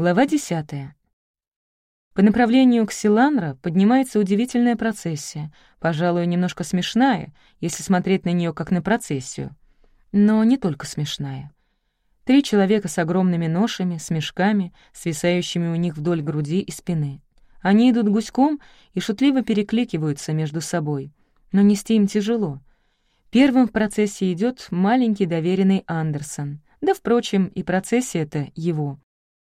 Глава 10. По направлению к Силанра поднимается удивительная процессия, пожалуй, немножко смешная, если смотреть на нее как на процессию. Но не только смешная. Три человека с огромными ношами, с мешками, свисающими у них вдоль груди и спины. Они идут гуськом и шутливо перекликиваются между собой. Но нести им тяжело. Первым в процессе идет маленький доверенный Андерсон. Да, впрочем, и процессия это его.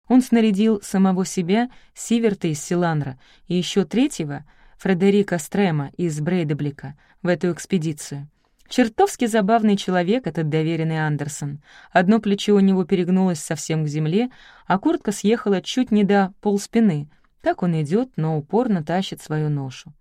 Он снарядил самого себя, Сиверта из Силанра, и еще третьего, Фредерика Стрема из Брейдеблика, в эту экспедицию. Чертовски забавный человек этот доверенный Андерсон. Одно плечо у него перегнулось совсем к земле, а куртка съехала чуть не до полспины. Так он идет, но упорно тащит свою ношу.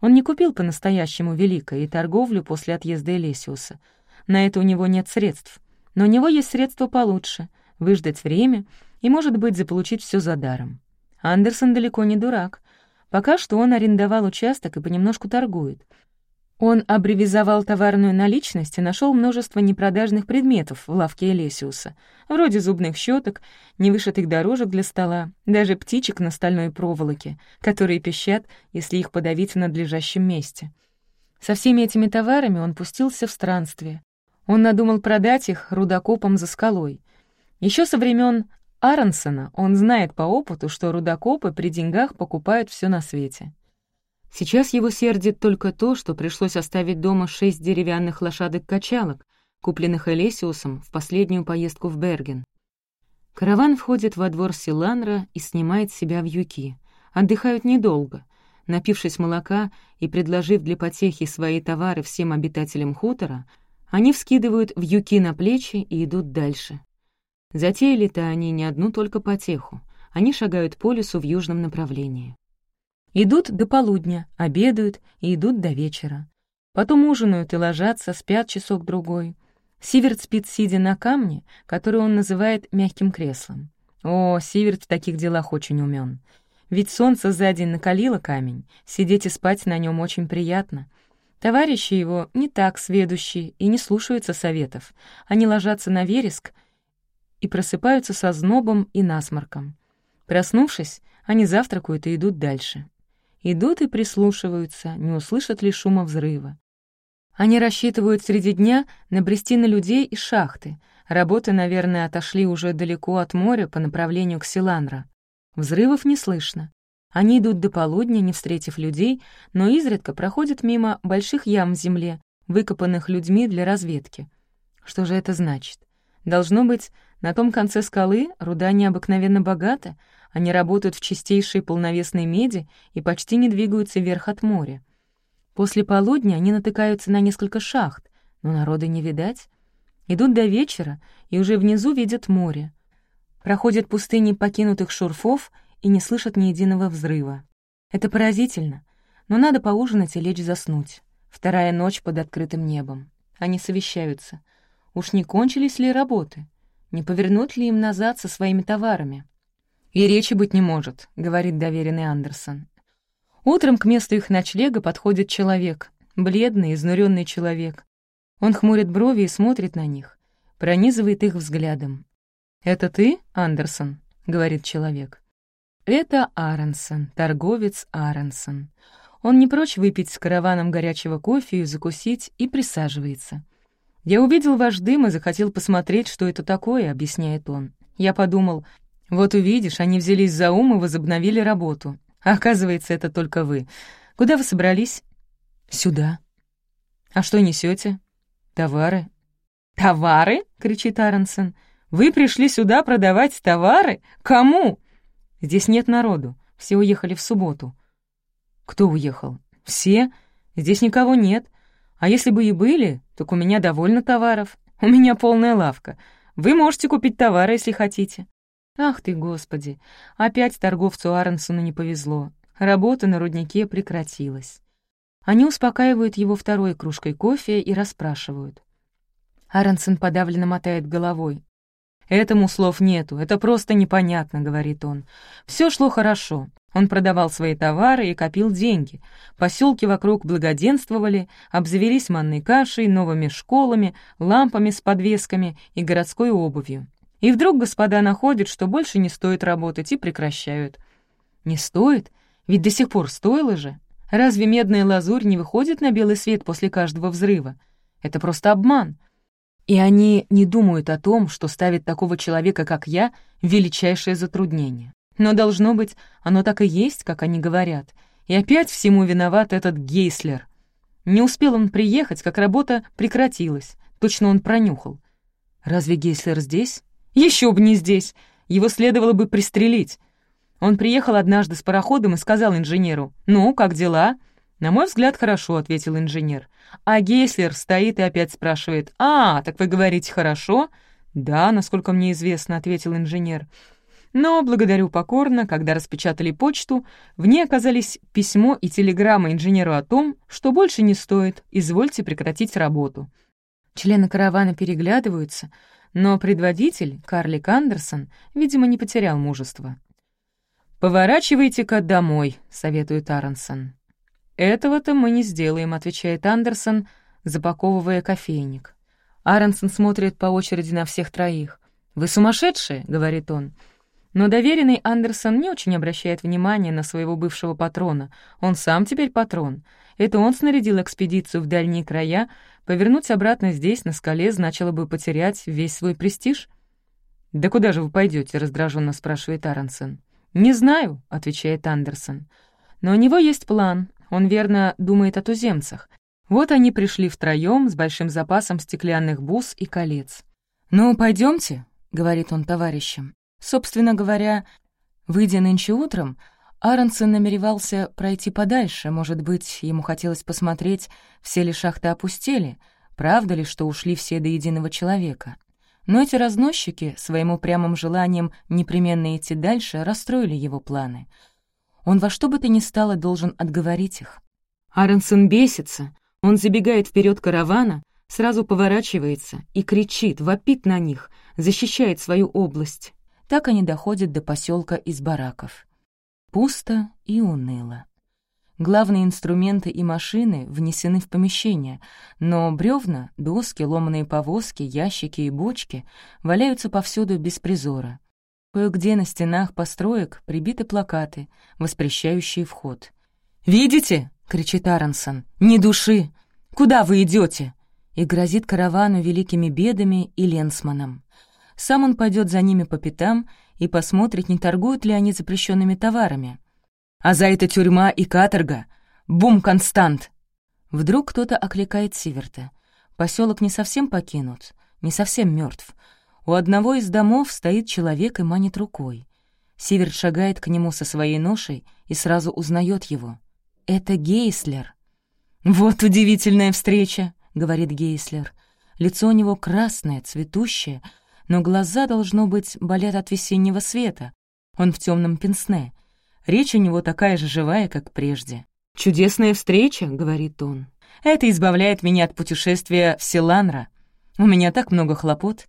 Он не купил по-настоящему великое и торговлю после отъезда Элесиуса. На это у него нет средств. Но у него есть средства получше — выждать время и, может быть, заполучить все за даром. Андерсон далеко не дурак. Пока что он арендовал участок и понемножку торгует — он аббревизовал товарную наличность и нашел множество непродажных предметов в лавке Элесиуса, вроде зубных щеток, невышитых дорожек для стола, даже птичек на стальной проволоке, которые пищат, если их подавить в надлежащем месте. Со всеми этими товарами он пустился в странствие. Он надумал продать их рудокопам за скалой. Еще со времен Аронсона он знает по опыту, что рудокопы при деньгах покупают все на свете. Сейчас его сердит только то, что пришлось оставить дома шесть деревянных лошадок-качалок, купленных Элесиусом в последнюю поездку в Берген. Караван входит во двор Силанра и снимает себя в юки. Отдыхают недолго. Напившись молока и предложив для потехи свои товары всем обитателям хутора, они вскидывают в юки на плечи и идут дальше. Затеяли-то они не одну только потеху. Они шагают по лесу в южном направлении. Идут до полудня, обедают и идут до вечера. Потом ужинают и ложатся, спят часок-другой. Сиверт спит, сидя на камне, который он называет мягким креслом. О, Сиверт в таких делах очень умен. Ведь солнце за день накалило камень, сидеть и спать на нем очень приятно. Товарищи его не так сведущие и не слушаются советов. Они ложатся на вереск и просыпаются со знобом и насморком. Проснувшись, они завтракают и идут дальше. Идут и прислушиваются, не услышат ли шума взрыва. Они рассчитывают среди дня набрести на людей из шахты. Работы, наверное, отошли уже далеко от моря по направлению к Силанра. Взрывов не слышно. Они идут до полудня, не встретив людей, но изредка проходят мимо больших ям в земле, выкопанных людьми для разведки. Что же это значит? Должно быть, на том конце скалы руда необыкновенно богата, они работают в чистейшей полновесной меди и почти не двигаются вверх от моря. После полудня они натыкаются на несколько шахт, но народа не видать. Идут до вечера и уже внизу видят море. Проходят пустыни покинутых шурфов и не слышат ни единого взрыва. Это поразительно, но надо поужинать и лечь заснуть. Вторая ночь под открытым небом. Они совещаются. Уж не кончились ли работы? Не повернуть ли им назад со своими товарами? «И речи быть не может», — говорит доверенный Андерсон. Утром к месту их ночлега подходит человек, бледный, изнуренный человек. Он хмурит брови и смотрит на них, пронизывает их взглядом. «Это ты, Андерсон?» — говорит человек. «Это Аронсон, торговец Аронсон. Он не прочь выпить с караваном горячего кофе и закусить, и присаживается. «Я увидел ваш дым и захотел посмотреть, что это такое», — объясняет он. Я подумал, вот увидишь, они взялись за ум и возобновили работу. А оказывается, это только вы. Куда вы собрались? Сюда. А что несете? Товары. Товары? кричит Аронсон. Вы пришли сюда продавать товары? Кому? Здесь нет народу. Все уехали в субботу. Кто уехал? Все. Здесь никого нет. А если бы и были, так у меня довольно товаров. У меня полная лавка. Вы можете купить товары, если хотите. Ах ты, Господи! Опять торговцу Аронсону не повезло. Работа на руднике прекратилась. Они успокаивают его второй кружкой кофе и расспрашивают. Аронсон подавленно мотает головой. «Этому слов нету, это просто непонятно», — говорит он. Все шло хорошо. Он продавал свои товары и копил деньги. Поселки вокруг благоденствовали, обзавелись манной кашей, новыми школами, лампами с подвесками и городской обувью. И вдруг господа находят, что больше не стоит работать, и прекращают. Не стоит? Ведь до сих пор стоило же. Разве медная лазурь не выходит на белый свет после каждого взрыва? Это просто обман. И они не думают о том, что ставит такого человека, как я, величайшее затруднение. Но, должно быть, оно так и есть, как они говорят. И опять всему виноват этот Гейслер. Не успел он приехать, как работа прекратилась. Точно он пронюхал. Разве Гейслер здесь? Еще бы не здесь. Его следовало бы пристрелить. Он приехал однажды с пароходом и сказал инженеру, «Ну, как дела?» «На мой взгляд, хорошо», — ответил инженер. А Гейслер стоит и опять спрашивает, «А, так вы говорите «хорошо»?» «Да, насколько мне известно», — ответил инженер. Но, благодарю покорно, когда распечатали почту, в ней оказались письмо и телеграмма инженеру о том, что больше не стоит, извольте прекратить работу. Члены каравана переглядываются, но предводитель, Карлик Андерсон, видимо, не потерял мужества. «Поворачивайте-ка домой», — советует Аронсон. «Этого-то мы не сделаем», — отвечает Андерсон, запаковывая кофейник. Аронсон смотрит по очереди на всех троих. «Вы сумасшедшие?» — говорит он. Но доверенный Андерсон не очень обращает внимания на своего бывшего патрона. Он сам теперь патрон. Это он снарядил экспедицию в дальние края. Повернуть обратно здесь, на скале, значило бы потерять весь свой престиж. «Да куда же вы пойдете? раздраженно спрашивает Аронсон. «Не знаю», — отвечает Андерсон. «Но у него есть план. Он верно думает о туземцах. Вот они пришли втроем с большим запасом стеклянных бус и колец. «Ну, пойдемте, говорит он товарищам. Собственно говоря, выйдя нынче утром, Аронсон намеревался пройти подальше, может быть, ему хотелось посмотреть, все ли шахты опустели, правда ли, что ушли все до единого человека. Но эти разносчики, своим упрямым желанием непременно идти дальше, расстроили его планы. Он во что бы то ни стало должен отговорить их. Аронсон бесится, он забегает вперед каравана, сразу поворачивается и кричит, вопит на них, защищает свою область. Так они доходят до поселка из бараков. Пусто и уныло. Главные инструменты и машины внесены в помещение, но бревна, доски, ломаные повозки, ящики и бочки валяются повсюду без призора. Кое-где на стенах построек прибиты плакаты, воспрещающие вход. «Видите?» — кричит Аронсон. «Ни души! Куда вы идете? И грозит каравану великими бедами и ленсманом. Сам он пойдет за ними по пятам и посмотрит, не торгуют ли они запрещенными товарами. А за это тюрьма и каторга. Бум, Констант! Вдруг кто-то окликает Сиверта. Поселок не совсем покинут, не совсем мертв. У одного из домов стоит человек и манит рукой. Сиверт шагает к нему со своей ношей и сразу узнает его. Это Гейслер. «Вот удивительная встреча», — говорит Гейслер. Лицо у него красное, цветущее, но глаза, должно быть, болят от весеннего света. Он в темном пенсне. Речь у него такая же живая, как прежде. «Чудесная встреча», — говорит он. «Это избавляет меня от путешествия в Селанра. У меня так много хлопот».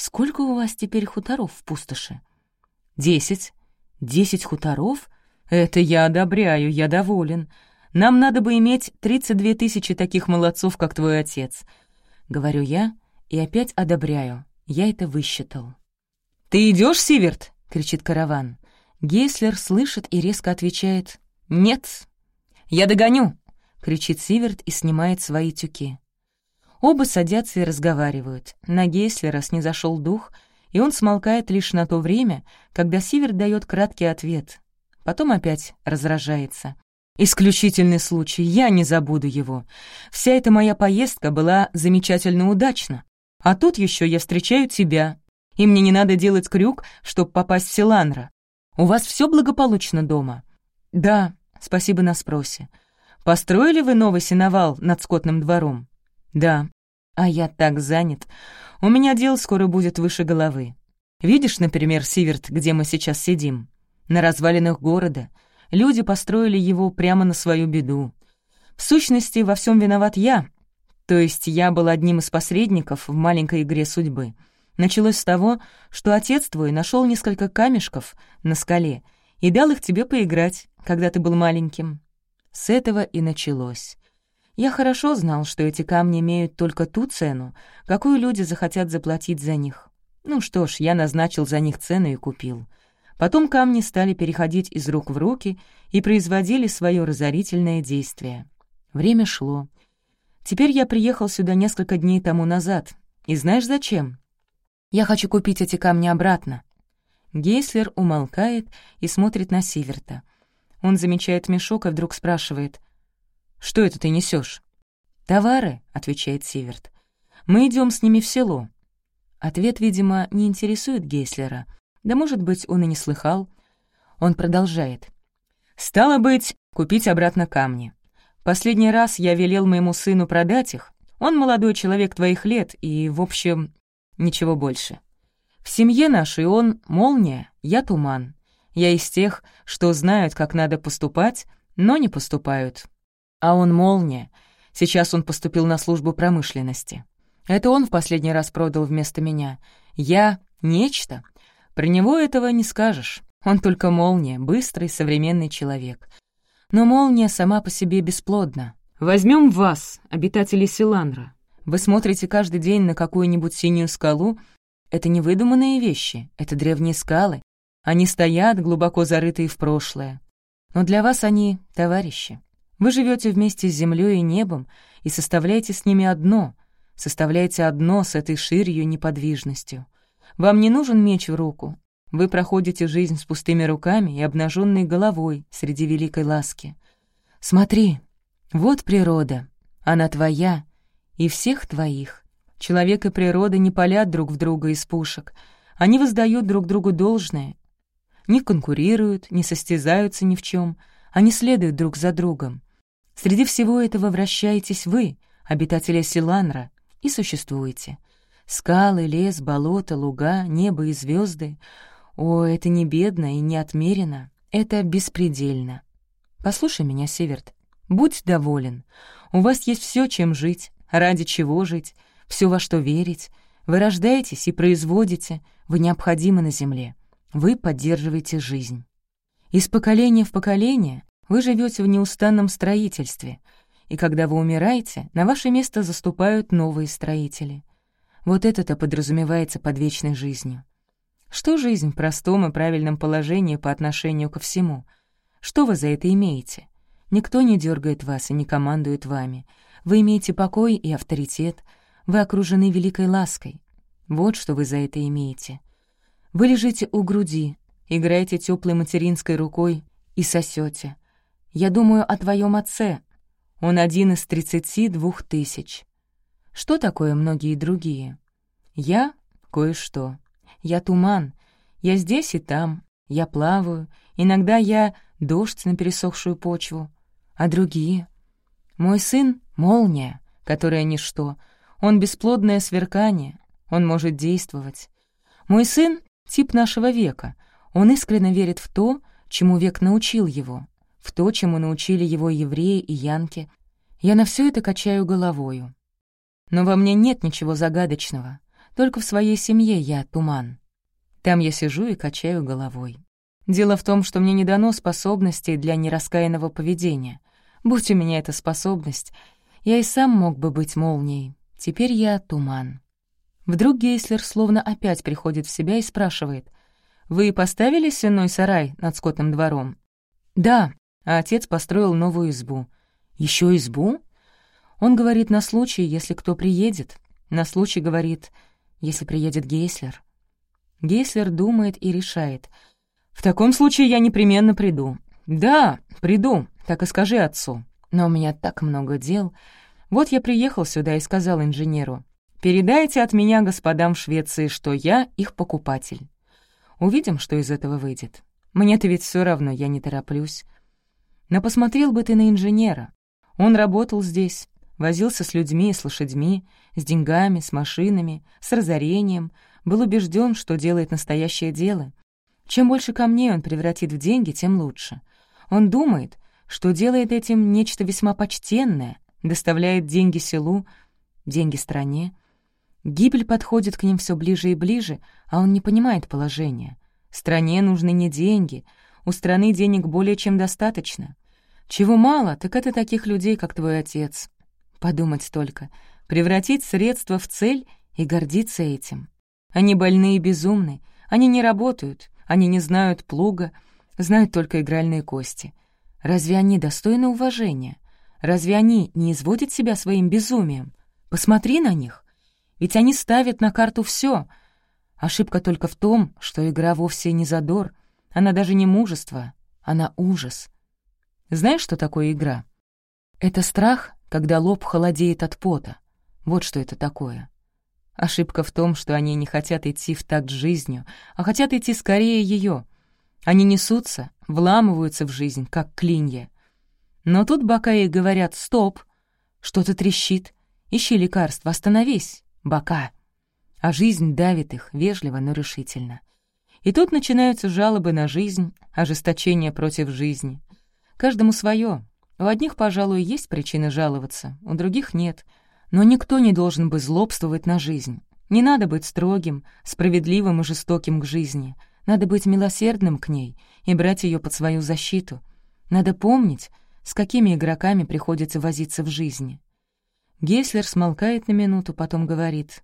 «Сколько у вас теперь хуторов в пустоши?» «Десять». «Десять хуторов? Это я одобряю, я доволен. Нам надо бы иметь 32 тысячи таких молодцов, как твой отец». Говорю я и опять одобряю. Я это высчитал. «Ты идешь, Сиверт?» — кричит караван. Гейслер слышит и резко отвечает «Нет». «Я догоню!» — кричит Сиверт и снимает свои тюки. Оба садятся и разговаривают. На Гейслера снизошел дух, и он смолкает лишь на то время, когда Сиверт дает краткий ответ. Потом опять разражается. «Исключительный случай, я не забуду его. Вся эта моя поездка была замечательно удачна. А тут еще я встречаю тебя, и мне не надо делать крюк, чтобы попасть в Силанра. У вас все благополучно дома?» «Да, спасибо на спросе. Построили вы новый сеновал над скотным двором?» «Да. А я так занят. У меня дел скоро будет выше головы. Видишь, например, Сиверт, где мы сейчас сидим? На развалинах города. Люди построили его прямо на свою беду. В сущности, во всем виноват я, то есть я был одним из посредников в маленькой игре судьбы. Началось с того, что отец твой нашел несколько камешков на скале и дал их тебе поиграть, когда ты был маленьким. С этого и началось. Я хорошо знал, что эти камни имеют только ту цену, какую люди захотят заплатить за них. Ну что ж, я назначил за них цену и купил. Потом камни стали переходить из рук в руки и производили свое разорительное действие. Время шло. Теперь я приехал сюда несколько дней тому назад. И знаешь зачем? Я хочу купить эти камни обратно. Гейслер умолкает и смотрит на Сиверта. Он замечает мешок и вдруг спрашивает. «Что это ты несешь? «Товары», — отвечает Сиверт. «Мы идем с ними в село». Ответ, видимо, не интересует Гейслера. Да, может быть, он и не слыхал. Он продолжает. «Стало быть, купить обратно камни. Последний раз я велел моему сыну продать их. Он молодой человек твоих лет и, в общем, ничего больше. В семье нашей он — молния, я — туман. Я из тех, что знают, как надо поступать, но не поступают. А он — молния. Сейчас он поступил на службу промышленности. Это он в последний раз продал вместо меня. Я — нечто. Про него этого не скажешь. Он только молния, быстрый, современный человек. Но молния сама по себе бесплодна. Возьмем вас, обитатели Силанра. Вы смотрите каждый день на какую-нибудь синюю скалу. Это не выдуманные вещи, это древние скалы. Они стоят, глубоко зарытые в прошлое. Но для вас они — товарищи. Вы живете вместе с землей и небом и составляете с ними одно, составляете одно с этой ширью неподвижностью. Вам не нужен меч в руку. Вы проходите жизнь с пустыми руками и обнаженной головой среди великой ласки. Смотри, вот природа, она твоя и всех твоих. Человек и природа не палят друг в друга из пушек. Они воздают друг другу должное. Не конкурируют, не состязаются ни в чем. Они следуют друг за другом. Среди всего этого вращаетесь вы, обитатели Силанра, и существуете. Скалы, лес, болото, луга, небо и звезды. О, это не бедно и не отмерено, это беспредельно. Послушай меня, Северт, будь доволен. У вас есть все, чем жить, ради чего жить, все во что верить. Вы рождаетесь и производите, вы необходимы на земле. Вы поддерживаете жизнь. Из поколения в поколение вы живете в неустанном строительстве, и когда вы умираете, на ваше место заступают новые строители. Вот это-то подразумевается под вечной жизнью. Что жизнь в простом и правильном положении по отношению ко всему? Что вы за это имеете? Никто не дергает вас и не командует вами. Вы имеете покой и авторитет. Вы окружены великой лаской. Вот что вы за это имеете. Вы лежите у груди, играете теплой материнской рукой и сосете. Я думаю о твоем отце. Он один из тридцати двух тысяч. Что такое многие другие? Я — кое-что. Я туман. Я здесь и там. Я плаваю. Иногда я — дождь на пересохшую почву. А другие? Мой сын — молния, которая ничто. Он бесплодное сверкание. Он может действовать. Мой сын — тип нашего века. Он искренне верит в то, чему век научил его, в то, чему научили его евреи и янки. Я на все это качаю головою. Но во мне нет ничего загадочного. Только в своей семье я туман. Там я сижу и качаю головой. Дело в том, что мне не дано способностей для нераскаянного поведения. Будь у меня эта способность, я и сам мог бы быть молнией. Теперь я туман. Вдруг Гейслер словно опять приходит в себя и спрашивает. «Вы поставили сенной сарай над скотным двором?» «Да», а отец построил новую избу. Еще избу?» Он говорит на случай, если кто приедет. На случай говорит, если приедет Гейслер. Гейслер думает и решает. «В таком случае я непременно приду». «Да, приду, так и скажи отцу. Но у меня так много дел. Вот я приехал сюда и сказал инженеру, «Передайте от меня господам в Швеции, что я их покупатель». Увидим, что из этого выйдет. Мне-то ведь все равно, я не тороплюсь. Но посмотрел бы ты на инженера. Он работал здесь, возился с людьми с лошадьми, с деньгами, с машинами, с разорением, был убежден, что делает настоящее дело. Чем больше камней он превратит в деньги, тем лучше. Он думает, что делает этим нечто весьма почтенное, доставляет деньги селу, деньги стране. Гибель подходит к ним все ближе и ближе, а он не понимает положения. Стране нужны не деньги, у страны денег более чем достаточно. Чего мало, так это таких людей, как твой отец. Подумать только, превратить средства в цель и гордиться этим. Они больны и безумны, они не работают, они не знают плуга, знают только игральные кости. Разве они достойны уважения? Разве они не изводят себя своим безумием? Посмотри на них. Ведь они ставят на карту все. Ошибка только в том, что игра вовсе не задор, она даже не мужество, она ужас. Знаешь, что такое игра? Это страх, когда лоб холодеет от пота. Вот что это такое. Ошибка в том, что они не хотят идти в такт с жизнью, а хотят идти скорее ее. Они несутся, вламываются в жизнь, как клинья. Но тут Бакаи говорят «стоп», что-то трещит, ищи лекарства, остановись, Бака. А жизнь давит их, вежливо, но решительно. И тут начинаются жалобы на жизнь, ожесточение против жизни. Каждому свое. У одних, пожалуй, есть причины жаловаться, у других нет. Но никто не должен бы злобствовать на жизнь. Не надо быть строгим, справедливым и жестоким к жизни. Надо быть милосердным к ней и брать ее под свою защиту. Надо помнить, с какими игроками приходится возиться в жизни. Геслер смолкает на минуту, потом говорит.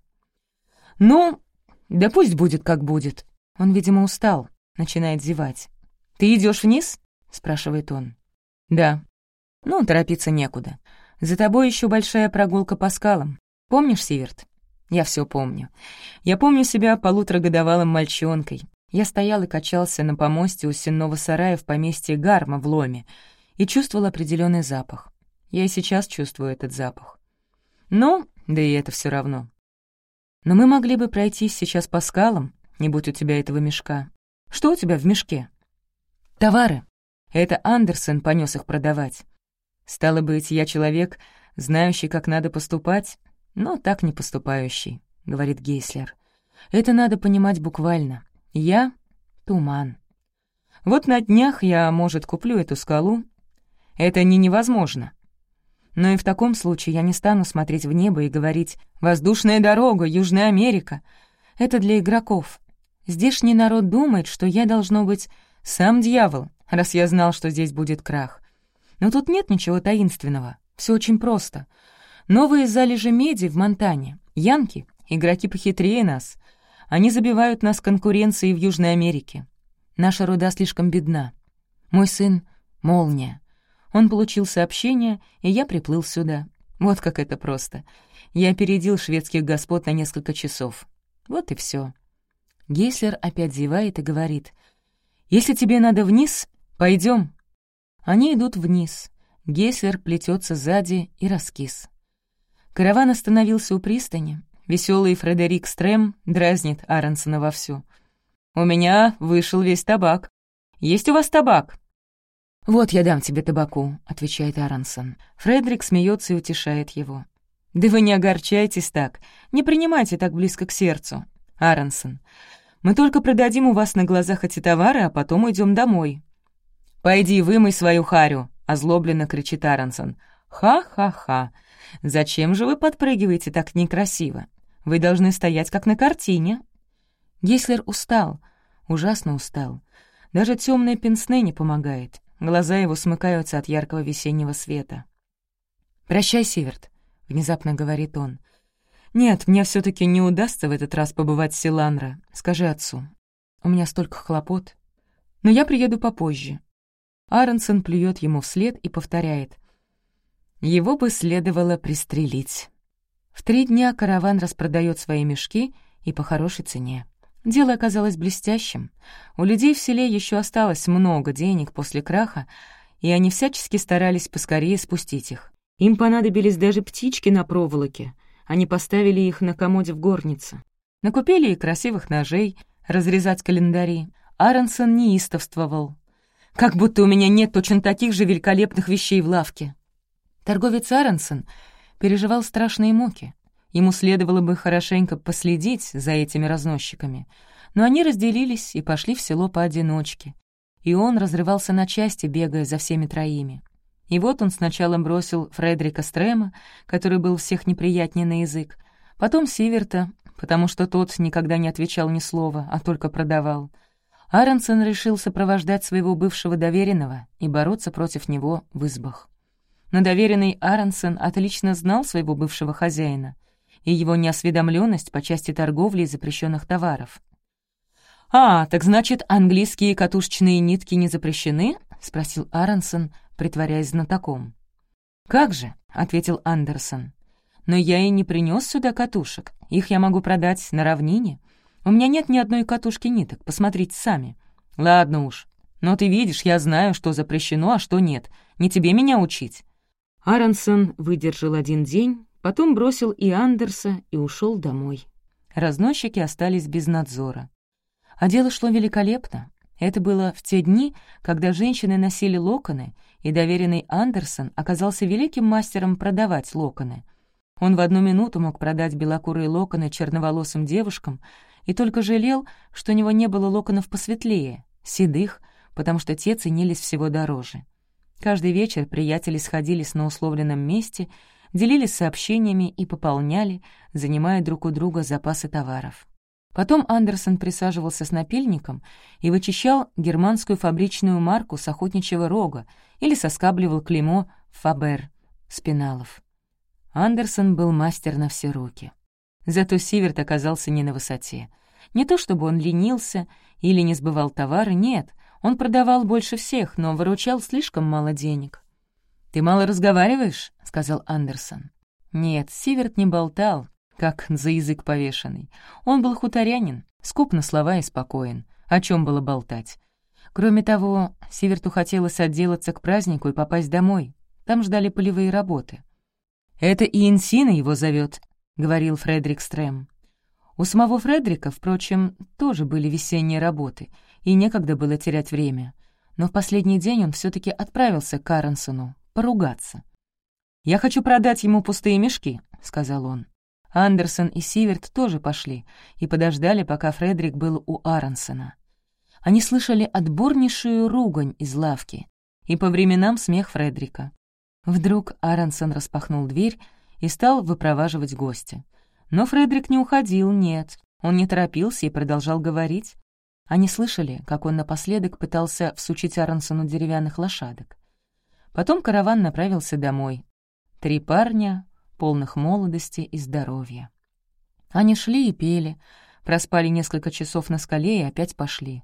«Ну, да пусть будет, как будет. Он, видимо, устал, начинает зевать. «Ты идешь вниз?» — спрашивает он. «Да». «Ну, торопиться некуда. За тобой еще большая прогулка по скалам. Помнишь, Сиверт?» «Я все помню. Я помню себя полуторагодовалым мальчонкой. Я стоял и качался на помосте у сенного сарая в поместье Гарма в Ломе и чувствовал определенный запах. Я и сейчас чувствую этот запах. Ну, да и это все равно. Но мы могли бы пройтись сейчас по скалам, не будь у тебя этого мешка. Что у тебя в мешке? Товары. Это Андерсон понес их продавать. Стало быть, я человек, знающий, как надо поступать, но так не поступающий, — говорит Гейслер. Это надо понимать буквально. Я — туман. Вот на днях я, может, куплю эту скалу. Это не невозможно. Но и в таком случае я не стану смотреть в небо и говорить «Воздушная дорога, Южная Америка». Это для игроков. Здешний народ думает, что я, должно быть, сам дьявол, раз я знал, что здесь будет крах. Но тут нет ничего таинственного, все очень просто. Новые залежи меди в Монтане, янки, игроки похитрее нас. Они забивают нас конкуренцией в Южной Америке. Наша руда слишком бедна. Мой сын — молния. Он получил сообщение, и я приплыл сюда. Вот как это просто. Я опередил шведских господ на несколько часов. Вот и все. Гейслер опять зевает и говорит, «Если тебе надо вниз, пойдем. Они идут вниз. Гейслер плетется сзади и раскис. Караван остановился у пристани. Веселый Фредерик Стрем дразнит Аронсона вовсю. «У меня вышел весь табак. Есть у вас табак?» «Вот я дам тебе табаку», — отвечает Аронсон. Фредерик смеется и утешает его. «Да вы не огорчайтесь так, не принимайте так близко к сердцу. Аронсон, мы только продадим у вас на глазах эти товары, а потом уйдем домой». «Пойди, вымой свою харю», — озлобленно кричит Аронсон. «Ха-ха-ха! Зачем же вы подпрыгиваете так некрасиво? Вы должны стоять, как на картине». Гейслер устал, ужасно устал. Даже темное пенсне не помогает. Глаза его смыкаются от яркого весеннего света. «Прощай, Сиверт», — внезапно говорит он. «Нет, мне все таки не удастся в этот раз побывать в Силанра. Скажи отцу. У меня столько хлопот. Но я приеду попозже». Аронсон плюет ему вслед и повторяет. «Его бы следовало пристрелить». В три дня караван распродает свои мешки и по хорошей цене. Дело оказалось блестящим. У людей в селе еще осталось много денег после краха, и они всячески старались поскорее спустить их. Им понадобились даже птички на проволоке — они поставили их на комоде в горнице. Накупили и красивых ножей разрезать календари. Аронсон неистовствовал. «Как будто у меня нет точно таких же великолепных вещей в лавке». Торговец Аронсон переживал страшные муки. Ему следовало бы хорошенько последить за этими разносчиками. Но они разделились и пошли в село поодиночке. И он разрывался на части, бегая за всеми троими. И вот он сначала бросил Фредерика Стрема, который был всех неприятнее на язык, потом Сиверта, потому что тот никогда не отвечал ни слова, а только продавал. Аронсон решил сопровождать своего бывшего доверенного и бороться против него в избах. Но доверенный Аронсон отлично знал своего бывшего хозяина. и его неосведомленность по части торговли и запрещенных товаров. «А, так значит, английские катушечные нитки не запрещены?» — спросил Аронсон, притворяясь знатоком. «Как же», — ответил Андерсон. «Но я и не принес сюда катушек. Их я могу продать на равнине. У меня нет ни одной катушки ниток, посмотрите сами». «Ладно уж. Но ты видишь, я знаю, что запрещено, а что нет. Не тебе меня учить». Аронсон выдержал один день, потом бросил и Андерса и ушел домой. Разносчики остались без надзора. А дело шло великолепно. Это было в те дни, когда женщины носили локоны, и доверенный Андерсон оказался великим мастером продавать локоны. Он в одну минуту мог продать белокурые локоны черноволосым девушкам и только жалел, что у него не было локонов посветлее, седых, потому что те ценились всего дороже. Каждый вечер приятели сходились на условленном месте, делились сообщениями и пополняли, занимая друг у друга запасы товаров. Потом Андерсон присаживался с напильником и вычищал германскую фабричную марку с охотничьего рога или соскабливал клеймо «Фабер» с пеналов. Андерсон был мастер на все руки. Зато Сиверт оказался не на высоте. Не то чтобы он ленился или не сбывал товары, нет, он продавал больше всех, но выручал слишком мало денег. «Ты мало разговариваешь?» — сказал Андерсон. Нет, Сиверт не болтал, как за язык повешенный. Он был хуторянин, скуп на слова и спокоен. О чем было болтать? Кроме того, Сиверту хотелось отделаться к празднику и попасть домой. Там ждали полевые работы. «Это и Инсина его зовет, говорил Фредерик Стрэм. У самого Фредерика, впрочем, тоже были весенние работы, и некогда было терять время. Но в последний день он все таки отправился к Аронсону поругаться. «Я хочу продать ему пустые мешки», — сказал он. Андерсон и Сиверт тоже пошли и подождали, пока Фредерик был у Аронсона. Они слышали отборнейшую ругань из лавки и по временам смех Фредерика. Вдруг Аронсон распахнул дверь и стал выпроваживать гостя. Но Фредерик не уходил, нет. Он не торопился и продолжал говорить. Они слышали, как он напоследок пытался всучить Аронсону деревянных лошадок. Потом караван направился домой. Три парня, полных молодости и здоровья. Они шли и пели, проспали несколько часов на скале и опять пошли.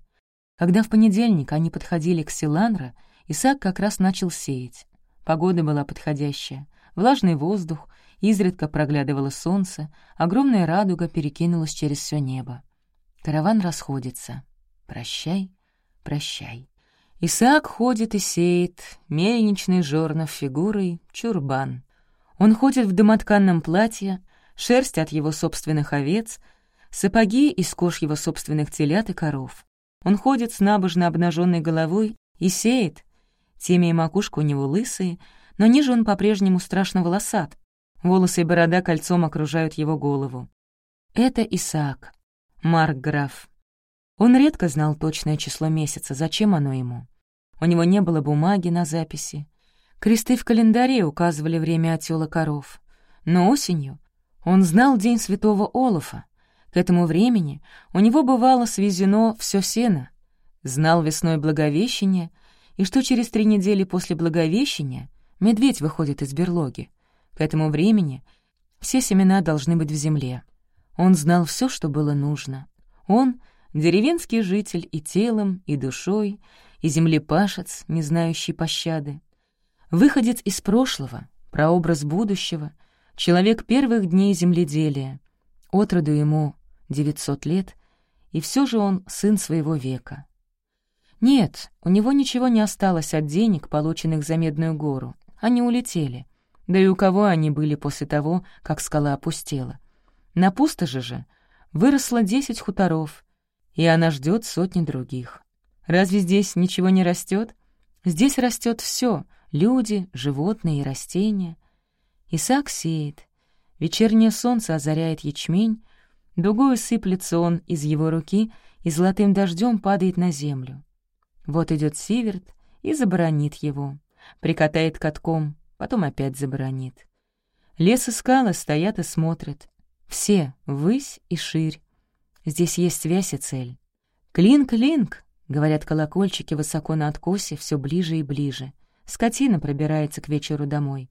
Когда в понедельник они подходили к Силанра, Исаак как раз начал сеять. Погода была подходящая, влажный воздух, изредка проглядывало солнце, огромная радуга перекинулась через все небо. Караван расходится. Прощай, прощай. Исаак ходит и сеет, мельничный жорнов фигурой, чурбан. Он ходит в домотканном платье, шерсть от его собственных овец, сапоги из кож его собственных телят и коров. Он ходит с набожно обнаженной головой и сеет. Темя и макушка у него лысые, но ниже он по-прежнему страшно волосат. Волосы и борода кольцом окружают его голову. Это Исаак, Марк Граф. Он редко знал точное число месяца, зачем оно ему. У него не было бумаги на записи, Кресты в календаре указывали время отёла коров. Но осенью он знал день святого Олафа. К этому времени у него бывало свезено все сено. Знал весной Благовещение, и что через три недели после Благовещения медведь выходит из берлоги. К этому времени все семена должны быть в земле. Он знал все, что было нужно. Он — деревенский житель и телом, и душой, и землепашец, не знающий пощады. Выходец из прошлого, прообраз будущего, человек первых дней земледелия. Отроду ему 900 лет, и все же он сын своего века. Нет, у него ничего не осталось от денег, полученных за Медную гору. Они улетели. Да и у кого они были после того, как скала опустела? На пустоши же выросло десять хуторов, и она ждет сотни других. Разве здесь ничего не растет? Здесь растет все — люди, животные и растения. Исаак сеет. Вечернее солнце озаряет ячмень, дугою сыплется он из его руки и золотым дождем падает на землю. Вот идет Сиверт и заборонит его, прикатает катком, потом опять заборонит. Лес и скалы стоят и смотрят. Все, ввысь и ширь. Здесь есть связь и цель. «Клинк-клинк!» — говорят колокольчики высоко на откосе, все ближе и ближе. Скотина пробирается к вечеру домой.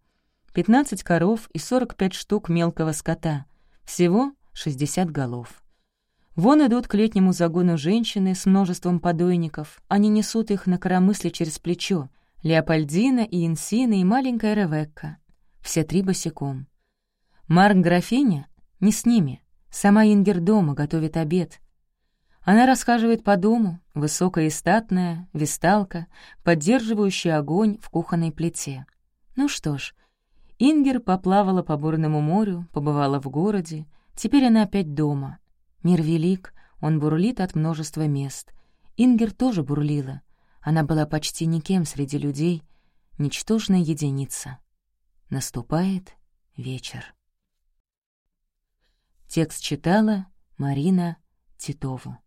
Пятнадцать коров и сорок пять штук мелкого скота. Всего 60 голов. Вон идут к летнему загону женщины с множеством подойников. Они несут их на коромысле через плечо. Леопольдина и Инсина и маленькая Ревекка. Все три босиком. Марк графиня не с ними. Сама Ингер дома готовит обед. Она расхаживает по дому, высокая и статная, висталка, поддерживающая огонь в кухонной плите. Ну что ж, Ингер поплавала по бурному морю, побывала в городе, теперь она опять дома. Мир велик, он бурлит от множества мест. Ингер тоже бурлила. Она была почти никем среди людей, ничтожная единица. Наступает вечер. Текст читала Марина Титова.